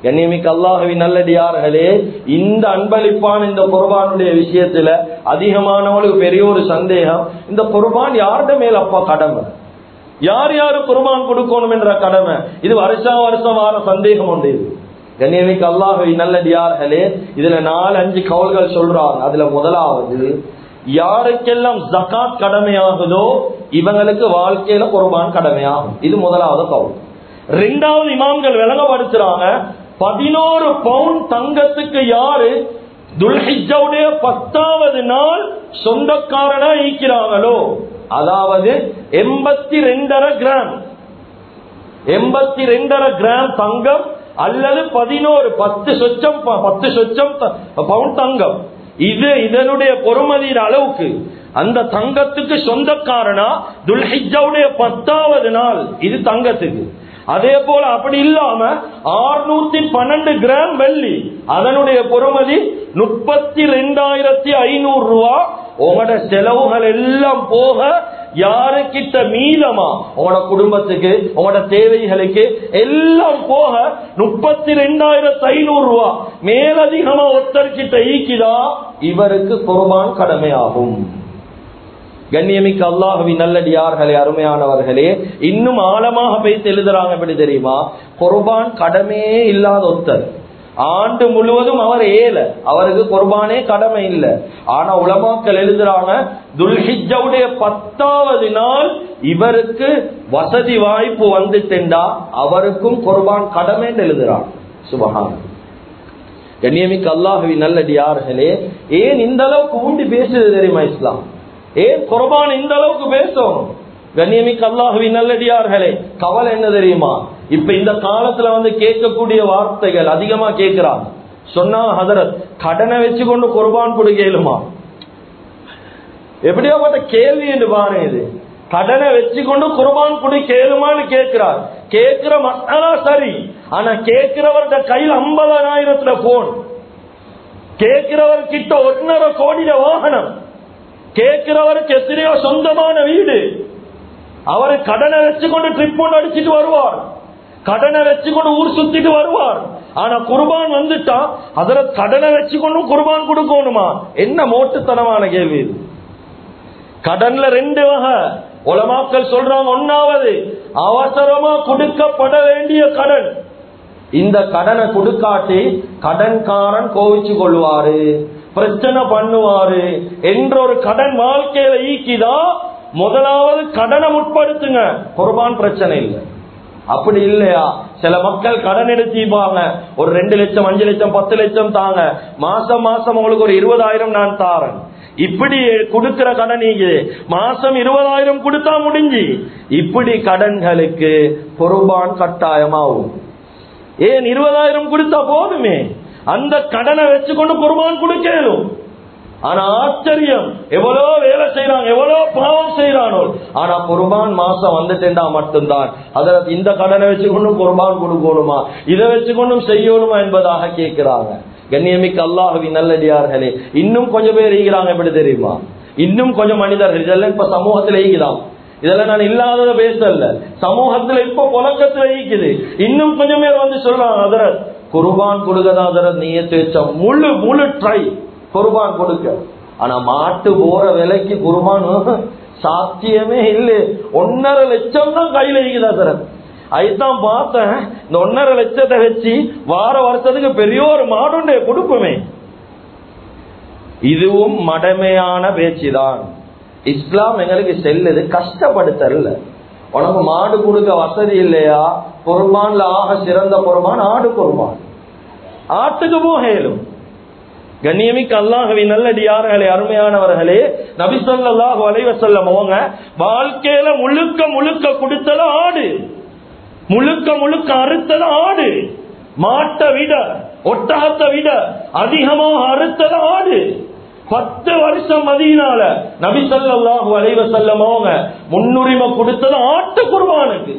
கண்ணியமிக்க அல்லாஹவின் நல்லடியார்களே இந்த அன்பளிப்பான் இந்த குர்பானுடைய விஷயத்துல அதிகமானவளுக்கு பெரிய ஒரு சந்தேகம். இந்த குர்பான் யார்ட மேல அப்பா கடமை? யார் யாரு குர்பான் கொடுக்கணும் என்ற கடமை? இது வருஷா வருஷம் வார சந்தேகம் உண்டு இது. கண்ணியமிக்க அல்லாஹவி நல்லடியார்களே இதுல நாலு அஞ்சு கவல்கள் சொல்றாங்க. அதுல முதலாவது யாருக்கெல்லாம் ஜகாத் கடமையாகுதோ இவங்களுக்கு வாழ்க்கையில குர்பான் கடமையாகும். இது முதலாவது கவுல். ரெண்டாவது இமாம்கள் விளங்கப்படுத்துறாங்க பதினோரு பவுன் தங்கத்துக்கு யாரு துல்ஹிஜவுடைய பத்தாவது நாள் சொந்தக்காரனா ஈக்கிறாங்களோ அதாவது எண்பத்தி ரெண்டரை கிராம். எண்பத்தி ரெண்டரை கிராம் தங்கம் அல்லது பதினோரு பத்து சொச்சம் பத்து சொச்சம் பவுன் தங்கம். இது இதனுடைய பொறுமதியின் அளவுக்கு. அந்த தங்கத்துக்கு சொந்தக்காரனா துல்ஹிஜவுடைய பத்தாவது நாள். இது தங்கத்துக்கு. அதே போல அப்படி இல்லாம ஆறுநூத்தி பன்னெண்டு கிராம் வெள்ளி. அதனுடைய பொறுமதி முப்பத்தி ரெண்டாயிரத்தி ஐநூறு ரூபா. உங்களோட செலவுகள் எல்லாம் போக யாருக்கிட்ட மீதமா? உங்களோட குடும்பத்துக்கு உங்களோட தேவைகளுக்கு எல்லாம் போக முப்பத்தி ரெண்டாயிரத்தி ஐநூறு ரூபா. மேலதிகமா ஒருத்தர்கிட்ட ஈக்கிதா இவருக்கு குர்பான் கடமையாகும். கண்ணியமிக்க அல்லாஹவி நல்லடியார்களே அருமையானவர்களே இன்னும் ஆழமாக பேசி எழுதுறாங்க எப்படி தெரியுமா? குர்பான் கடமையே இல்லாத ஒருத்தர். ஆண்டு முழுவதும் அவர் ஏல அவருக்கு குர்பானே கடமை இல்லை. ஆனா உலமாக்கள் எழுதுறாங்க துல்ஹிஜவுடைய பத்தாவது நாள் இவருக்கு வசதி வாய்ப்பு வந்துட்டா அவருக்கும் குர்பான் கடமை எழுதுறாங்க. சுபகான் கண்ணியமிக்கு அல்லாஹவி நல்லடியார்களே ஏன் இந்த அளவுக்கு ஊண்டி பேசுறது தெரியுமா இஸ்லாம்? ஏன் குரபான் இந்த அளவுக்கு பேசும். கண்ணியமிக்கு அல்லாஹுவின் நல்லடியார்களே கவலை என்ன தெரியுமா? இப்ப இந்த காலத்துல வந்து கேட்கக்கூடிய வார்த்தைகள் அதிகமா கேட்கிறாங்க சொன்னா ஹதரத் கடனை வச்சு கொண்டு குர்பான் கொடுக்கலுமா பார்த்த கேள்வி என்று பாருங்க இது. கடனை வச்சு கொண்டு குர்பான் குடி கேளுமான்னு கேட்கிறார். கேட்கிற மசாலா சரி ஆனா கேட்கிறவர்கிட்ட கையில் ஐம்பதாயிரத்துல போன் கேட்கிறவர் கிட்ட ஒன்னரை கோடியில வாகனம். கேட்கிறவருக்கு எத்தனையோ சொந்தமான வீடு. அவர் கடனை வச்சுக்கொண்டு ட்ரிப் ஒன்று அடிச்சுட்டு வருவார். கடனை வச்சுக்கொண்டு ஊர் சுத்திட்டு வருவார். ஆனா குர்பான் வந்துட்டா அதுல கடனை வச்சுக்கொண்டு குர்பான் கொடுக்கணுமா? என்ன மோட்டுத்தனமான கேள்வி இது. கடன்ல ரெண்டு வகை. உலமாக்கள் சொல்றாங்க ஒன்னாவது அவசரமா கொடுக்கப்பட வேண்டிய கடன். இந்த கடனை கொடுக்காட்டி கடன்காரன் கோவிச்சு கொள்வாரு. பிரச்சனை பண்ணுவாரு என்ற ஒரு கடன் வாழ்க்கையில ஈக்கிதா முதலாவது கடனை முற்படுத்துங்க. குர்பான் பிரச்சனை இல்லை. அப்படி இல்லையா? சில மக்கள் கடன் எடுத்திப்பாங்க. ஒரு ரெண்டு லட்சம் அஞ்சு லட்சம் பத்து லட்சம் தாங்க. மாசம் மாசம் உங்களுக்கு ஒரு இருபதாயிரம் நான் தாரேன். இப்படி கொடுக்கிற கடன் நீங்க மாசம் இருபதாயிரம் கொடுத்தா முடிஞ்சு. இப்படி கடன்களுக்கு பொறுபான் கட்டாயமாகும். ஏன் இருபதாயிரம் கொடுத்தா போதுமே? அந்த கடனை வச்சுக்கொண்டு குருமான் கொடுக்கலும் ஆனா ஆச்சரியம். எவ்வளவு வேலை செய்யறாங்க எவ்வளவு பாவம் செய்யறானோ ஆனா குர்பான் மாசம் வந்துட்டேன்டா மட்டும்தான். அதுல இந்த கடனை வச்சுக்கொண்டும் குர்பான் கொடுக்கணுமா? இதை வச்சுக்கொண்டும் செய்யணுமா என்பதாக கேட்கிறாங்க. கண்ணியமிக்கு அல்லாஹவி நல்லடியார்களே இன்னும் கொஞ்சம் பேர் ஈகிறாங்க எப்படி தெரியுமா? இன்னும் கொஞ்சம் மனிதர்கள் இதெல்லாம் இப்ப சமூகத்தில் ஈகிறான் இதெல்லாம் நான் இல்லாதத பேசல சமூகத்துல இப்ப புழக்கத்துல ஈக்குது இன்னும் கொஞ்சம் பேர் வந்து சொல்லலாம் அதரத் குருபான் கொடுக்கதா அதரத் நீயத்து வச்ச முழு முழு ட்ரை குருபான் கொடுக்க. ஆனா மாட்டு போற விலைக்கு குருபான் சாத்தியமே இல்லை. ஒன்னரை லட்சம் தான் கையில ஈக்குதா அதரத் அதுதான் பார்த்தேன். இந்த ஒன்னரை லட்சத்தை வச்சு வார வருஷத்துக்கு பெரிய ஒரு மாடுண்டே கொடுப்போமே இதுவும் மடமையான பேச்சுதான். இஸ்லாம் எங்களுக்கு செல்லுது கஷ்டப்படுத்தல உனக்கு மாடு கொடுக்க வசதி இல்லையா? பொறுமான்ல ஆக சிறந்த பொறுமான் ஆடு பொறுமான் ஆட்டுக்கு போகலும். கண்ணியமிக்க அல்லாஹவி நல்லடியார்களே அருமையானவர்களே நபிசல்லாஹு சொல்ல அவங்க வாழ்க்கையில முழுக்க முழுக்க கொடுத்தல ஆடு. முழுக்க முழுக்க அறுத்தல ஆடு. மாட்டை விட ஒட்டகத்தை விட அதிகமாக அறுத்தல ஆடு. பத்து வருஷம் மதியினால நபி சொல்லாஹு அலைவ செல்லமோங்க முன்னுரிமை கொடுத்தது ஆட்டு குருவானுக்கு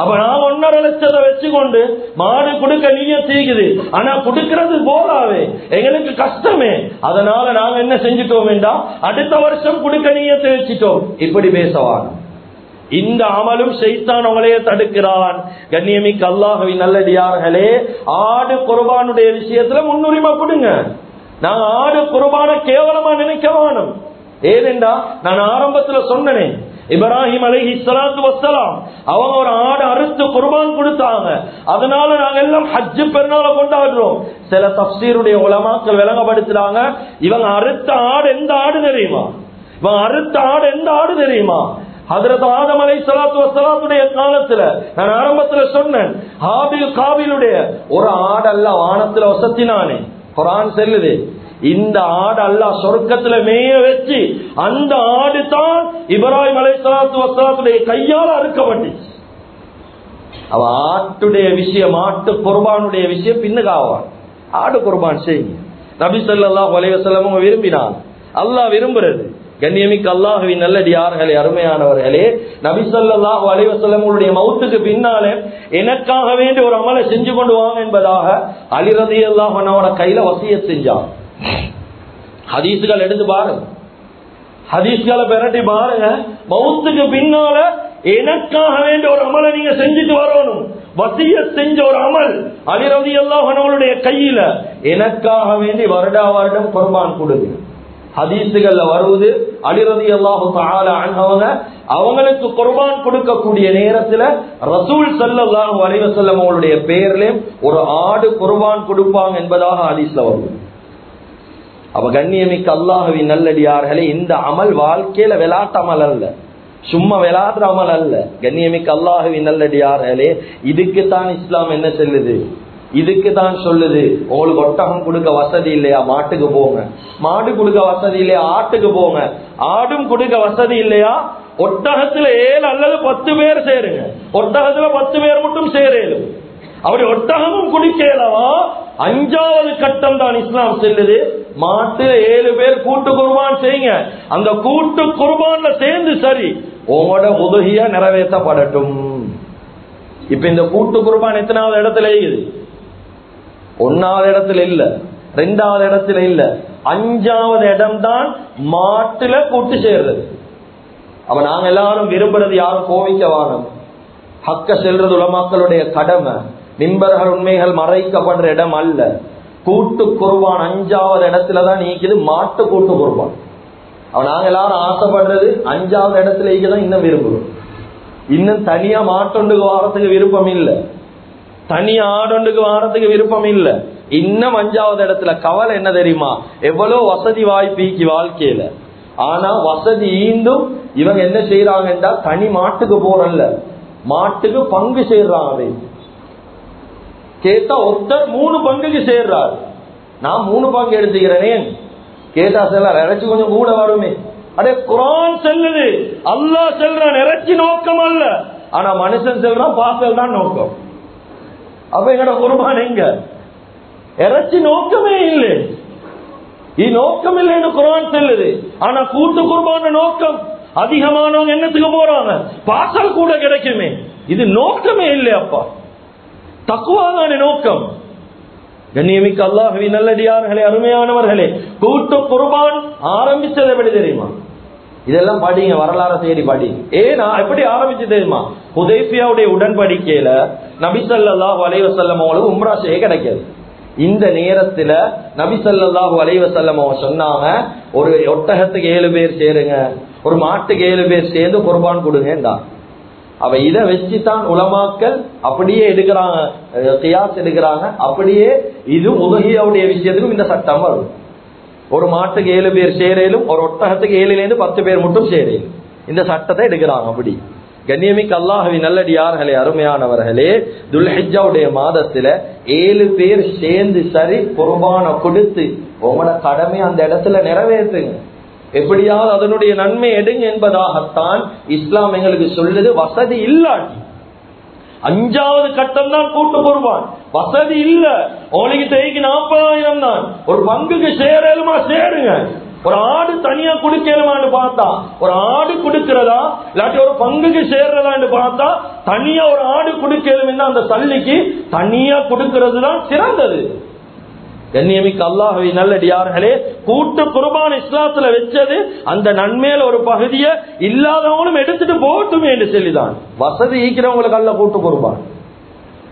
அப்ப நான் ஒன்னரை லட்சத்தை வச்சுக்கொண்டு மாடு கொடுக்க நீய தீகுது ஆனா கொடுக்கறது போராவே. எங்களுக்கு கஷ்டமே. அதனால நாங்க என்ன செஞ்சுட்டோம் வேண்டாம் அடுத்த வருஷம் கொடுக்க நீயத்தை வச்சுட்டோம் இப்படி பேசவாங்க இந்த அமலும் செய்தான் அவளையே தடுக்கிறான். கண்ணியமிக்கு அல்லாஹவி நல்லடியார்களே ஆடு குர்பானுடைய விஷயத்துல முன்னுரிமை கொடுங்க. நான் ஆடு குர்பான கேவலமா நினைக்க வேணும். ஏனென்றா நான் ஆரம்பத்துல சொன்னேன் இப்ராஹிம் அலஹி சலாத்து வஸ்ஸலாம் அவங்க ஒரு ஆடு அறுத்து குர்பான் கொடுத்தாங்க. அதனால நாங்க எல்லாம் ஹஜ்ஜு பெருநாள கொண்டாடுறோம். சில தப்சீருடைய உலமாக்கள் விளங்கப்படுத்துறாங்க இவங்க அறுத்த ஆடு எந்த ஆடு தெரியுமா? இவங்க அறுத்த ஆடு எந்த ஆடு தெரியுமா? ஹதரத் ஆதம் அலை சலாத்து வசலாத்துடைய காலத்துல நான் ஆரம்பத்துல சொன்னேன் ஹாபில் காபிலுடைய ஒரு ஆடல்ல வானத்துல வசத்தினானே. குரான் செல்லுது. இந்த ஆடு அல்லா சொர்க்கத்துல மேய வச்சு அந்த ஆடு தான் இப்ராஹிம் அலை சலாத்து வசலாத்துடைய கையால் அறுக்கப்பட்டுச்சு. அவ ஆட்டுடைய விஷயம் ஆட்டு குர்பானுடைய விஷயம் பின்னுக்காவான் ஆடு குர்பான் செய்யுங்க. நபி சொல்லா வலைவசலமும் விரும்பினான். அல்லாஹ் விரும்புறது. கண்ணியமிக்க அல்லாஹுவின் நல்லடியார்களே அருமையானவர்களே நபிசல்லாஹு அலைவசல்லமுடைய மவுத்துக்கு உங்களுடைய மௌத்துக்கு பின்னாலே எனக்காக வேண்டி ஒரு அமலை செஞ்சு கொண்டு வாங்க என்பதாக அலிரதி அல்லாஹனோட கையில வசிய செஞ்சான். ஹதீஸுகள் எடுத்து பாருங்க. ஹதீஸ்களை பெரட்டி பாருங்க. மௌத்துக்கு பின்னால எனக்காக வேண்டிய ஒரு அமலை நீங்க செஞ்சுட்டு வரணும். வசிய செஞ்ச ஒரு அமல் அலிரதி அல்லாஹனுடைய கையில. எனக்காக வேண்டி வருடா வருடம் குர்பான் கொடுங்க. ஹதீசுகள்ல வருவது அலிரதி அல்லாஹு அவங்க அவங்களுக்கு குர்பான் கொடுக்கக்கூடிய நேரத்துல ரசூல் சல்லல்லாஹு அலைஹி வஸல்லம் அவங்களுடைய பேர்ல ஒரு ஆடு குர்பான் கொடுப்பாங்க என்பதாக ஹதீஸ்ல வருது. அவ கண்ணியமிக்க அல்லாஹுவின் நல்லடியார்களே இந்த அமல் வாழ்க்கையில விளாட்டு அமல் அல்ல. சும்மா விளாடுற அமல் அல்ல. கண்ணியமிக்க அல்லாஹுவின் நல்லடியார்களே இதுக்குத்தான் இஸ்லாம் என்ன செல்லுது? இதுக்கு தான் சொல்லுது உங்களுக்கு ஒட்டகம் கொடுக்க வசதி இல்லையா? மாட்டுக்கு போங்க. மாடு கொடுக்க வசதி இல்லையா? ஆட்டுக்கு போங்க. ஆடும் கொடுக்க வசதி இல்லையா? ஒட்டகத்துல ஏழு அல்லது பத்து பேர் சேருங்க. ஒட்டகத்துல பத்து பேர் மட்டும் சேரேலும். அப்படி ஒட்டகமும் குடிக்கலவா? அஞ்சாவது கட்டம் தான் இஸ்லாம் செல்லுது. மாட்டு ஏழு பேர் கூட்டு குர்பான் செய்யுங்க. அந்த கூட்டு குர்பான்ல சேர்ந்து சரி உங்களோட உதவியா நிறைவேற்றப்படட்டும். இப்ப இந்த கூட்டு குர்பான் எத்தனாவது இடத்துல இருக்குது? ஒன்னாவது இடத்துல இல்ல. ரெண்டாவது இடத்துல இல்ல. அஞ்சாவது இடம் தான் மாட்டுல கூட்டு சேர்றது. அப்ப நாங்க எல்லாரும் விரும்புறது யாரும் கோவிக்க வானம். ஹக்க செல்றது உலமாக்களுடைய கடமை. நிம்பர்கள் உண்மைகள் மறைக்கப்படுற இடம் அல்ல. கூட்டு குருவான் அஞ்சாவது இடத்துல தான் நீக்குது மாட்டு கூட்டு குருவான். அவன் நாங்க எல்லாரும் ஆசைப்படுறது அஞ்சாவது இடத்துல தான் இன்னும் விரும்புறோம். இன்னும் தனியா மாட்டொண்டுக்கு வாரத்துக்கு விருப்பம் இல்லை. தனி ஆடொண்டுக்கு வாரத்துக்கு விருப்பம் இல்ல. இன்னும் அஞ்சாவது இடத்துல கவலை என்ன தெரியுமா? எவ்வளவு வசதி வாய்ப்பீக்கு வாழ்க்கையில. ஆனா வசதி ஈந்தும் இவங்க என்ன செய்யறாங்கன்னா தனி மாட்டுக்கு போறல்ல. மாட்டுக்கு பங்கு செய்யறாங்க கேட்டா ஒருத்தர் மூணு பங்குக்கு சேர்றாரு. நான் மூணு பங்கு எடுத்துக்கிறேனே. கேட்டா செல்ல இறைச்சி கொஞ்சம் கூட வருமே. அடே குரான் செல்லுது. அல்லாஹ் செல்றான் இறைச்சி நோக்கம் அல்ல. ஆனா மனுஷன் செல்றான் பாசல் தான் நோக்கம். அப்ப எங்கட குர்பான் எங்க? இறைச்சி நோக்கமே இல்லை. இது நோக்கம் இல்லைன்னு குரான் சொல்லுது. ஆனா கூட்டு குர்பான நோக்கம். அதிகமானவங்க என்னத்துக்கு போறாங்க? பாசல் கூட கிடைக்குமே. இது நோக்கமே இல்லை அப்பா. தக்குவாதான நோக்கம். கண்ணியமிக்க அல்லாஹவி நல்லடியார்களே அருமையானவர்களே கூட்டு குர்பான் ஆரம்பிச்சது எப்படி தெரியுமா? இதெல்லாம் படிங்க வரலாறு தேடி படி. ஏன்னா எப்படி ஆரம்பிச்சு தெரியுமா? ஹுதைஃபியாவுடைய உடன்படிக்கையில நபிசல்லாஹு அலைவசல்லம் அவங்களுக்கு உம்ரா செய்ய கிடைக்காது. இந்த நேரத்துல நபிசல்லாஹு அலைவசல்லம் அவங்க சொன்னாங்க ஒரு ஒட்டகத்துக்கு ஏழு பேர் சேருங்க ஒரு மாட்டுக்கு ஏழு பேர் சேர்ந்து குர்பான் கொடுங்கண்டா. அவ இதை வச்சுதான் உலமாக்கல் அப்படியே எடுக்கிறாங்க கியாஸ் எடுக்கிறாங்க அப்படியே இது உதகியாவுடைய விஷயத்துக்கும் இந்த சட்டம் வரும். ஒரு மாட்டுக்கு ஏழு பேர் சேரையிலும் ஒரு ஒட்டகத்துக்கு ஏழுலேருந்து பத்து பேர் மட்டும் சேரையிலும் இந்த சட்டத்தை எடுக்கிறாங்க அப்படி. கண்ணியமிக்க அல்லாஹவி நல்லடியார்களே அருமையானவர்களே துல்ஹிஜாவுடைய மாதத்துல ஏழு பேர் சேர்ந்து சரி குர்பான கொடுத்து உங்களோட கடமை அந்த இடத்துல நிறைவேற்றுங்க. எப்படியாவது அதனுடைய நன்மை எடுங்க என்பதாகத்தான் இஸ்லாம் எங்களுக்கு சொல்லுது. வசதி இல்லாட்டி அஞ்சாவது கட்டம் தான் கூட்டு குர்பான். வசதி இல்ல. உங்களுக்கு தேய்க்கு நாற்பதாயிரம் தான். ஒரு பங்குக்கு சேரலுமா சேருங்க. ஒரு ஆடு தனியா குடுக்கலுமான்னு பார்த்தா ஒரு ஆடு குடுக்கிறதா இல்லாட்டி ஒரு பங்குக்கு சேர்றதான்னு பார்த்தா தனியா ஒரு ஆடு குடுக்கலும் அந்த தள்ளிக்கு தனியா கொடுக்கிறது தான் சிறந்தது. கண்ணியமிக்கு அல்லாஹவை நல்லடியார்களே கூட்டு குருபான் இஸ்லாத்துல வச்சது அந்த நன்மையில ஒரு பகுதியை இல்லாதவங்களும் எடுத்துட்டு போட்டுமே என்று சொல்லிதான். வசதி ஈக்கிறவங்களுக்கு அல்ல கூட்டு குருபான்.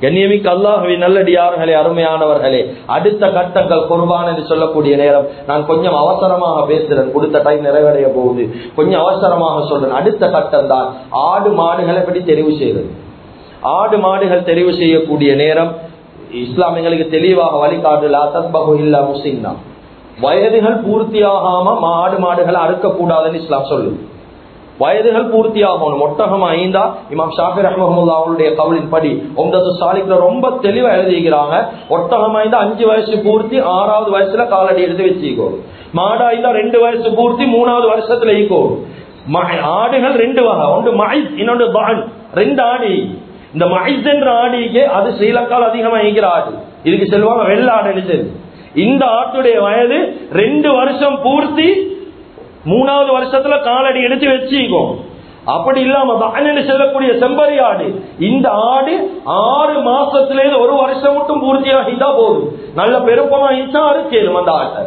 கண்ணியமிக்க அல்லாஹவி நல்லடியார்களே அருமையானவர்களே அடுத்த கட்டங்கள் குர்பான் என்று சொல்லக்கூடிய நேரம். நான் கொஞ்சம் அவசரமாக பேசுறேன். கொடுத்த டைம் நிறைவடைய போகுது. கொஞ்சம் அவசரமாக சொல்றேன். அடுத்த கட்டம் தான். ஆடு மாடுகளை எப்படி தெரிவு செய்வது. ஆடு மாடுகள் தெரிவு செய்யக்கூடிய நேரம் இஸ்லாம் எங்களுக்கு தெளிவாக வழிகாட்டுல அசத்பகு இல்லா தான் வயதுகள் பூர்த்தியாகாம ஆடு மாடுகளை அறுக்கக்கூடாதுன்னு இஸ்லாம் சொல்லுது. வயதுகள் பூர்த்தியாகணும். ஒட்டகம் ஐந்தா இமாம் ஷாஃபி ரஹமஹமுல்லா அவருடைய கவலின் படி. ஒன்பது சாலிக்ல ரொம்ப தெளிவா எழுதிக்கிறாங்க ஒட்டகம் ஐந்தா அஞ்சு வயசு பூர்த்தி ஆறாவது வயசுல காலடி எடுத்து வச்சுக்கோ மாடு ஐந்தா ரெண்டு வயசு பூர்த்தி மூணாவது வருஷத்துல ஈக்கோ ஆடுகள் ரெண்டு வகை. ஒன்று மைஸ் இன்னொன்று பான் ரெண்டு ஆடி. இந்த மைஸ் என்ற ஆடிக்கு அது ஸ்ரீலங்காவில் அதிகமா ஈக்கிற ஆடு இதுக்கு செல்வாங்க வெள்ள ஆடு சொல்லி. இந்த ஆட்டுடைய வயது ரெண்டு வருஷம் பூர்த்தி மூணாவது வருஷத்துல காலடி எடுத்து வச்சுக்கோ. அப்படி இல்லாம தானு செல்லக்கூடிய செம்பரி ஆடு இந்த ஆடு ஆறு மாசத்திலேருந்து ஒரு வருஷம் மட்டும் பூர்த்தியாகிட்டா போதும். நல்ல பெருப்பமா இருந்தா அறுக்கேலும் அந்த ஆட்டை.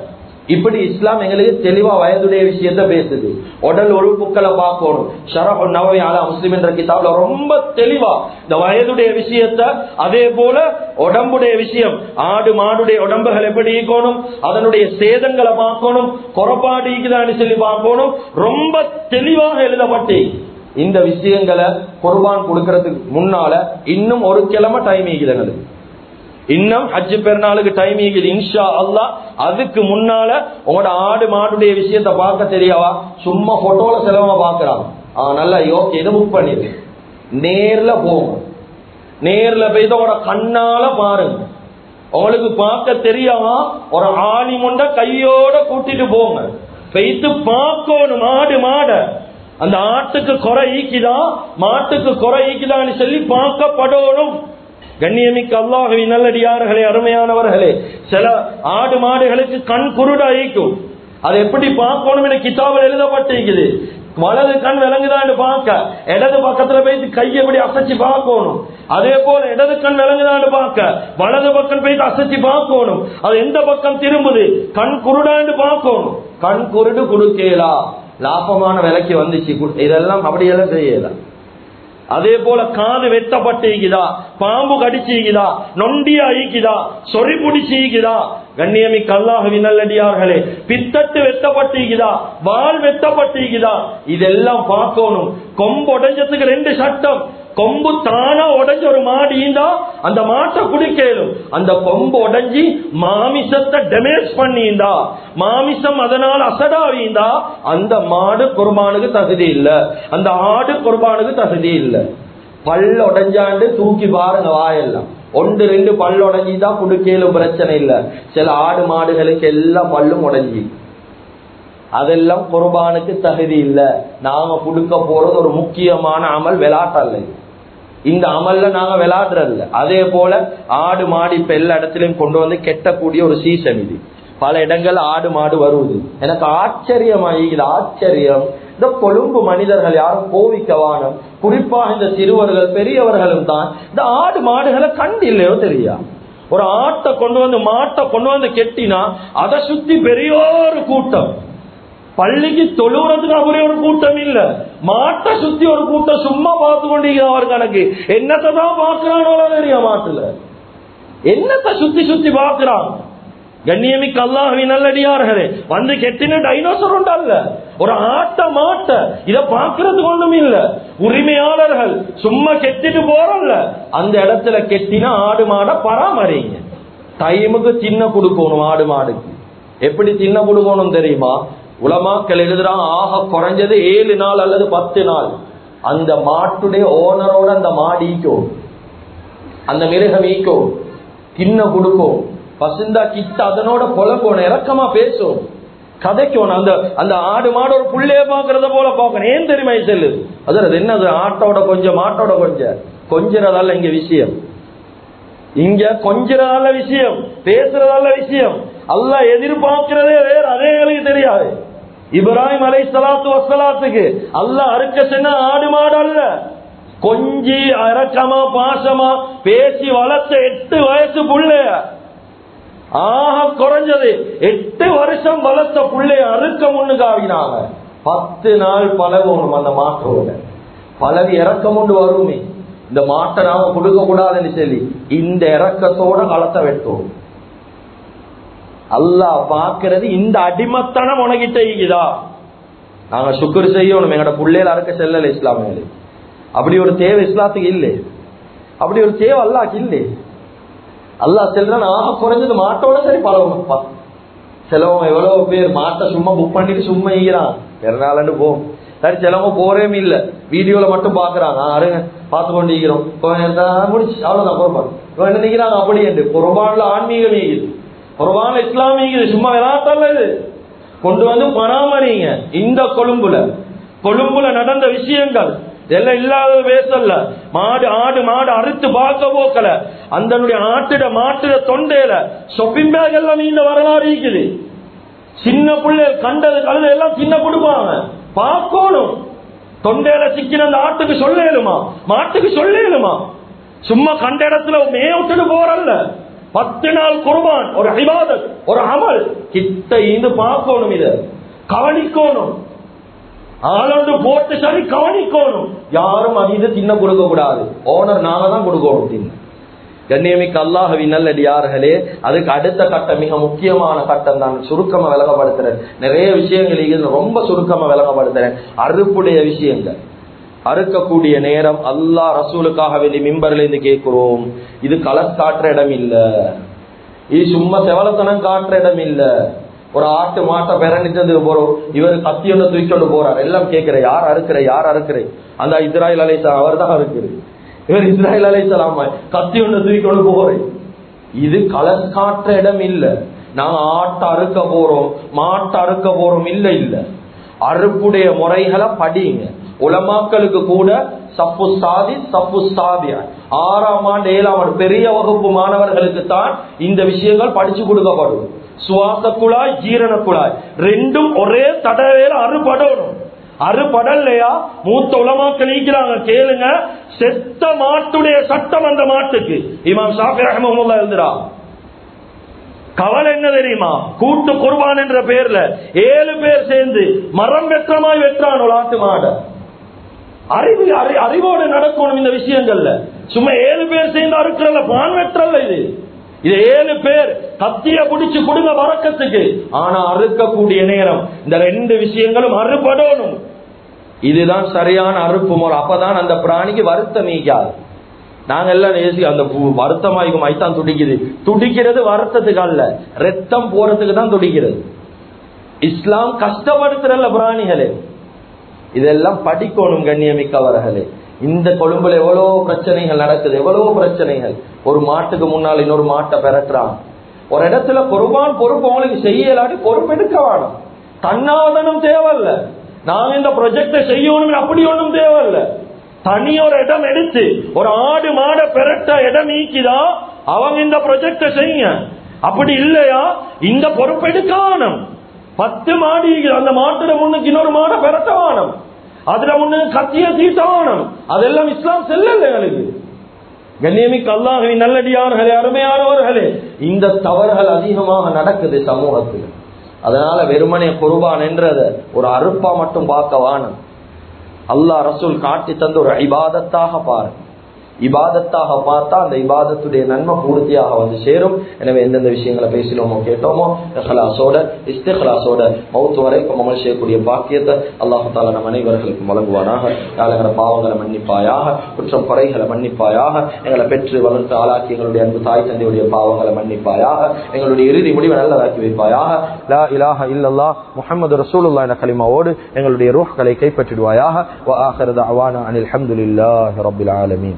இப்படி இஸ்லாம் எங்களுக்கு தெளிவா வயதுடைய விஷயத்த பேசுது. உடல் உறுப்புக்களை பார்க்கணும். ஷரஃப் நவமி அலா முஸ்லிம் என்ற கிதாப்ல ரொம்ப தெளிவா இந்த வயதுடைய விஷயத்த அதே போல உடம்புடைய விஷயம் ஆடு மாடுடைய உடம்புகள் எப்படி இருக்கணும் அதனுடைய சேதங்களை பார்க்கணும் குறப்பாடு இருக்குதான்னு சொல்லி பார்க்கணும். ரொம்ப தெளிவாக எழுதப்பட்டு இந்த விஷயங்களை குர்பான் கொடுக்கறதுக்கு முன்னால இன்னும் ஒரு கிழமை டைம் இருக்குது எங்களுக்கு. இன்னும் ஹஜ் பெருநாளுக்கு டைம் இன்ஷா அல்லா அதுக்கு முன்னால உங்களோட ஆடு மாடுடைய விஷயத்த பார்க்க தெரியாவா? சும்மா போட்டோல செலவா பாக்குறாங்க ஆ நல்லா ஓகே இதை புக் பண்ணிடு. நேர்ல போங்க. நேர்ல போய் உங்களோட கண்ணால பாருங்க. உங்களுக்கு பார்க்க தெரியாமா ஒரு ஆணி முண்ட கையோட கூட்டிட்டு போங்க. பெய்த்து பார்க்கணும் மாடு மாட. அந்த ஆட்டுக்கு குறை ஈக்கிதான் மாட்டுக்கு குறை ஈக்கிதான்னு சொல்லி பார்க்கப்படணும். கண்ணியமிக்க அல்லாஹுவின் நல்லடியார்களே அருமையானவர்களே சில ஆடு மாடுகளுக்கு கண் குருடாயிக்கும் அதை எப்படி பார்க்கணும் என கிதாபில் எழுதப்பட்டிருக்குது. வலது கண் விளங்குதான்னு பார்க்க. இடது பக்கத்துல போயிட்டு கையை எப்படி அசைச்சு பார்க்கணும். அதே போல இடது கண் விளங்குதான்னு பார்க்க. வலது பக்கம் போயிட்டு அசைச்சு பார்க்கணும். அது எந்த பக்கம் திரும்புது? கண் குருடான்னு பார்க்கணும். கண் குருடு குடுக்கேலா? லாபமான விலைக்கு வந்துச்சு. இதெல்லாம் அப்படியெல்லாம் செய்யலாம் அதே போல காது வெட்டப்பட்டிருக்குதா பாம்பு கடிச்சிருக்குதா நொண்டியா ஈக்குதா சொறி பிடிச்சிருக்குதா கண்ணியமி கல்லாக நல்லடியார்களே பித்தட்டு வெட்டப்பட்டிருக்குதா வால் வெட்டப்பட்டிருக்குதா இதெல்லாம் பார்க்கணும். கொம்பு உடைஞ்சதுக்கு ரெண்டு சட்டம். கொம்பு தானா உடஞ்ச ஒரு மாடு ஈந்தா அந்த மாட்டை குடிக்கலும் அந்த கொம்பு உடஞ்சி மாமிசத்தை டெமேஜ் பண்ணியிருந்தா மாமிசம் அதனால் அசடாவீந்தா அந்த மாடு குர்பானுக்கு தகுதி இல்லை. அந்த ஆடு குர்பானுக்கு தகுதி இல்லை. பல் உடஞ்சாண்டு தூக்கி பாருங்க வாயெல்லாம். ஒன்று ரெண்டு பல் உடஞ்சிதான் குடுக்கலும் பிரச்சனை இல்லை. சில ஆடு மாடுகளுக்கு எல்லாம் பல்லும் உடஞ்சி. அதெல்லாம் குர்பானுக்கு தகுதி இல்லை. நாங்க கொடுக்க போறது ஒரு முக்கியமான அமல் விளாட்டல்ல இந்த அமல்ல நாங்க விளையாடுறதில்ல அதே போல ஆடு மாடு இப்ப எல்லா இடத்துலயும் கொண்டு வந்து கெட்டக்கூடிய ஒரு சீசன் இது. பல இடங்கள்ல ஆடு மாடு வருவது எனக்கு ஆச்சரியமாயி இது ஆச்சரியம். இந்த கொழும்பு மனிதர்கள் யாரும் கோவிக்கவானம் குறிப்பாக இந்த சிறுவர்கள் பெரியவர்களும் தான். இந்த ஆடு மாடுகளை கண்டு இல்லையோ தெரியா? ஒரு ஆட்டை கொண்டு வந்து மாட்டை கொண்டு வந்து கெட்டினா அதை சுத்தி பெரிய ஒரு கூட்டம். பள்ளிக்கு தொழுவுறதுக்கு அவரே ஒரு கூட்டம் இல்ல. மாட்டை சுத்தி ஒரு கூட்டம் சும்மா பார்த்து கொண்டிருக்கிற அவர் கணக்கு. என்னத்தை தான் பாக்குறானோ தெரியும் மாட்டுல. என்னத்தை சுத்தி சுத்தி பாக்குறான் கண்ணியமிக்க அல்லாஹவி நல்லடியார்களே வந்து கெட்டின டைனோசர் உண்டல்ல. ஒரு ஆட்ட மாட்ட. இத பாக்குறதுக்கு ஒண்ணும் இல்ல. உரிமையாளர்கள் சும்மா கெட்டிட்டு போறோம்ல. அந்த இடத்துல கெட்டினா ஆடு மாட பராமரிங்க. டைமுக்கு சின்ன கொடுக்கணும் ஆடு மாடுக்கு. எப்படி சின்ன கொடுக்கணும் தெரியுமா? உலமாக்கள் எழுதுறான் ஆக குறைஞ்சது ஏழு நாள் அல்லது பத்து நாள். அந்த மாட்டுடைய ஓனரோட அந்த மாடு ஈக்கும். அந்த மிருகம் ஈக்கும். கிண்ண கொடுக்கும். பசுந்தா கிட்ட அதனோட பொழப்போன இறக்கமா பேசும். கதைக்கும் அந்த அந்த ஆடு மாடு ஒரு புள்ளைய பாக்குறத போல பாக்கணும் ஏன் தெரியுமா செல்லு? அது என்னது? ஆட்டோட கொஞ்சம் மாட்டோட கொஞ்சம். கொஞ்சிறதால இங்க விஷயம். இங்க கொஞ்சிறதால விஷயம். பேசுறதால விஷயம். அல்ல எதிர்பார்க்கிறதே வேற அதே எனக்கு தெரியாது. இப்ராஹிம் அலை சலாத்து வசலாத்துக்கு அல்ல அறுக்க சென்ன ஆடு மாடு அல்ல. கொஞ்சி அரக்கமா பாசமா பேசி வளர்த்த எட்டு வயசு புள்ளைய. ஆக குறைஞ்சது. எட்டு வருஷம் வளர்த்த புள்ளைய அறுக்க முன்னுக்கு ஆகினாங்க பத்து நாள் பழகணும் அந்த மாட்டோட பழகி இறக்கம் கொண்டு வருமே. இந்த மாட்டை நாம கொடுக்க கூடாதுன்னு சொல்லி இந்த இறக்கத்தோட களத்தை வெட்டோம் அல்லாஹ் பாக்குறது இந்த அடிமத்தனம் உனகிட்ட இருக்குதா? நாங்க சுக்கர் செய்யணும். எங்கட பிள்ளையில அறுக்க செல்லல இஸ்லாமிய அப்படி ஒரு தேவை இஸ்லாத்துக்கு இல்லை. அப்படி ஒரு தேவை அல்லாக்கு இல்லை. அல்லாஹ் செல்றான் ஆக குறைஞ்சது மாட்டோட சரி பழகணும்ப்பா சிலவங்க எவ்வளவு பேர் மாட்டை சும்மா புக் பண்ணிட்டு சும்மா ஈகிறான் பிறநாள்னு போகும் சரி சிலவங்க போறே இல்ல. வீடியோல மட்டும் பாக்குறாங்க. அருங்க. பார்த்து கொண்டு ஈகிறோம் முடிச்சு. அவ்வளவுதான் குரபான் என்ன நிக்கிறாங்க? அப்படி என்று குரபான்ல ஆன்மீகம் ஈகுது குர்வான் இஸ்லாமிய சும்மா விளாட்டல்ல இது. கொண்டு வந்து பராமரிங்க. இந்த கொழும்புல. கொழும்புல நடந்த விஷயங்கள். எல்லாம் இல்லாத பேசல மாடு ஆடு மாடு அறுத்து பார்க்க போக்கல. அந்த ஆட்டுட மாட்டுட தொண்டையில ஷொப்பிங் பேக் எல்லாம் நீண்ட வரலாறு இருக்குது. சின்ன பிள்ளைகள் கண்டது கழுது எல்லாம் சின்ன கொடுப்பாங்க. பார்க்கணும். தொண்டையில சிக்கின அந்த ஆட்டுக்கு சொல்ல மாட்டுக்கு சொல்ல சும்மா கண்ட இடத்துல மே விட்டுட்டு போறல்ல. பத்து நாள் குர்பான் ஒரு இபாதத் ஒரு அமல். கிட்ட இருந்து பார்க்கணும் இத. கவனிக்கணும். ஆளோடு போட்டு சரி கவனிக்கணும். யாரும் அது தின்ன கொடுக்க கூடாது ஓனர் நாங்க தான் கொடுக்கணும் தின்ன. கண்ணியமிக்கு அல்லாஹவின் நல்லடியார்களே அதுக்கு அடுத்த கட்டம் மிக முக்கியமான கட்டம் தான் சுருக்கமா விளங்கப்படுத்துறேன் நிறைய விஷயங்கள் ரொம்ப சுருக்கமா விளங்கப்படுத்துறேன் அறுப்புடைய விஷயங்கள். அறுக்கக்கூடிய நேரம் அல்லா ரசூலுக்காக வேண்டி மிம்பர்ல இருந்து கேட்கிறோம். இது கலர் காட்டுற இடம் இல்ல. இது சும்மா செவலத்தனம் காட்டுற இடம் இல்ல. ஒரு ஆட்டு மாட்டை பிறண்டிச்சது போறோம் இவர் கத்தி ஒன்று தூக்கிட்டு போறார். எல்லாம் கேட்கிற யார் அறுக்கிற? யார் அறுக்கிற? அந்த இஸ்ராயல் அலைசா அவர் தான் அறுக்குது இவர் இஸ்ராயல் அலைசலாம கத்தி ஒன்று தூக்கிட்டு போறேன். இது கலர் காட்டுற இடம் இல்ல. நாங்க ஆட்டை அறுக்க போறோம். மாட்டை அறுக்க போறோம். இல்ல இல்லை. அறுப்புடைய முறைகளை படியுங்க. உலமாக்களுக்கு கூட சப்பு சாதி சப்பு சாதியா ஆறாம் ஆண்டு ஏழாம் ஆண்டு பெரிய வகுப்பு மாணவர்களுக்கு தான் இந்த விஷயங்கள் படிச்சு கொடுக்கப்படும். சுவாச குழாய் ஜீரண குழாய் ரெண்டும் ஒரே தடவையில அறுபடணும். அறுபடலையா? மூத்த உலமாக்கள் நீக்கிறாங்க. கேளுங்க. செத்த மாட்டுடைய சட்டம் அந்த மாட்டுக்கு. இமாம் ஷாஃபி ரஹமுல்லா எழுதுறான். கவலை என்ன தெரியுமா? கூட்டு குர்பான் என்ற பேர்ல ஏழு பேர் சேர்ந்து மரம் வெற்றமாய் வெற்றான் உலாட்டு மாட. அறிவு அறிவோடு நடக்கணும் இந்த விஷயங்கள்ல. சும்மா ஏழு பேர் சேர்ந்து அறுக்கிறல்ல பான் வெற்றல்ல இது. இது ஏழு பேர் கத்திய பிடிச்சு கொடுங்க வரக்கத்துக்கு ஆனா அறுக்கக்கூடிய நேரம் இந்த ரெண்டு விஷயங்களும் அறுபடணும். இதுதான் சரியான அறுப்பு முறை அப்பதான் அந்த பிராணிக்கு வருத்தம் நீக்காது. நாங்க எல்லாம் நேசி அந்த பு- வருத்தமாய்க்கும் ஐத்தான் துடிக்குது. துடிக்கிறது வருத்தத்துக்கு அல்ல. ரத்தம் போறதுக்கு தான் துடிக்கிறது. இஸ்லாம் கஷ்டப்படுத்துறல்ல பிராணிகளே. இதெல்லாம் படிக்கணும் கண்ணியமிக்கவர்களே. இந்த கொழும்புல எவ்வளவோ பிரச்சனைகள் நடக்குது எவ்வளவோ பிரச்சனைகள். ஒரு மாட்டுக்கு முன்னால் இன்னொரு மாட்டை பெறட்டுறான். ஒரு இடத்துல பொறுப்பான் பொறுப்பு அவங்களுக்கு செய்யலாட்டி பொறுப்பு எடுக்க வேணும். தன்னாதனம் தேவையில்ல. நாங்க இந்த ப்ரொஜெக்ட செய்யணும் அப்படி ஒன்றும் தேவையில்ல. தனி ஒரு இடம் எடுத்து ஒரு ஆடு மாடை பெரட்ட இடம் நீக்கிதா? அவங்க இந்த ப்ரொஜெக்ட செய்ய அப்படி இல்லையா? இந்த பொறுப்பெடுக்கானம் பத்து மாடி அந்த மாட்டுல முன்னுக்கு இன்னொரு மாடை பெரட்டவானம் அதுல முன்னு கத்திய தீட்டவானம் அதெல்லாம் இஸ்லாம் செல்லல எங்களுக்கு. கண்ணியமிக்கு அல்லாஹவி நல்லடியார்களே அருமையானவர்களே இந்த தவறுகள் அதிகமாக நடக்குது சமூகத்தில். அதனால வெறுமனே குருபான் என்றத ஒரு அறுப்பா மட்டும் பார்க்கவானும் அல்லாஹ் ரசூல் காட்டி தந்த ஒரு ஐபாதத்தாக பாருங்க இபாதத்தாக பார்த்தா அந்த இபாதத்துடைய நன்மை பூர்த்தியாக வந்து சேரும். எனவே எந்தெந்த விஷயங்களை பேசினோமோ கேட்டோமோ இஹ்லாஸோட இஸ்திஹ்லாஸோட மௌத்து வரைக்கும் அமல் செய்யக்கூடிய பாக்கியத்தை அல்லாஹு தாலா நம் அனைவர்களுக்கும் வழங்குவானாக. எங்களை பாவங்களை மன்னிப்பாயாக குற்றம் குறைகளை மன்னிப்பாயாக எங்களை பெற்று வளர்த்து ஆளாக்கி எங்களுடைய அன்பு தாய் தந்தையுடைய பாவங்களை மன்னிப்பாயாக எங்களுடைய இறுதி முடிவை நல்லதாக்கி வைப்பாயாக. லா இலாஹ இல்லல்லா முஹம்மது ரசூலுல்லா என கலிமாவோடு எங்களுடைய ரூஹ்களை கைப்பற்றிடுவாயாக. வ ஆஹிரு தஅவானா அனில் ஹம்துலில்லாஹி ரப்பில் ஆலமீன்.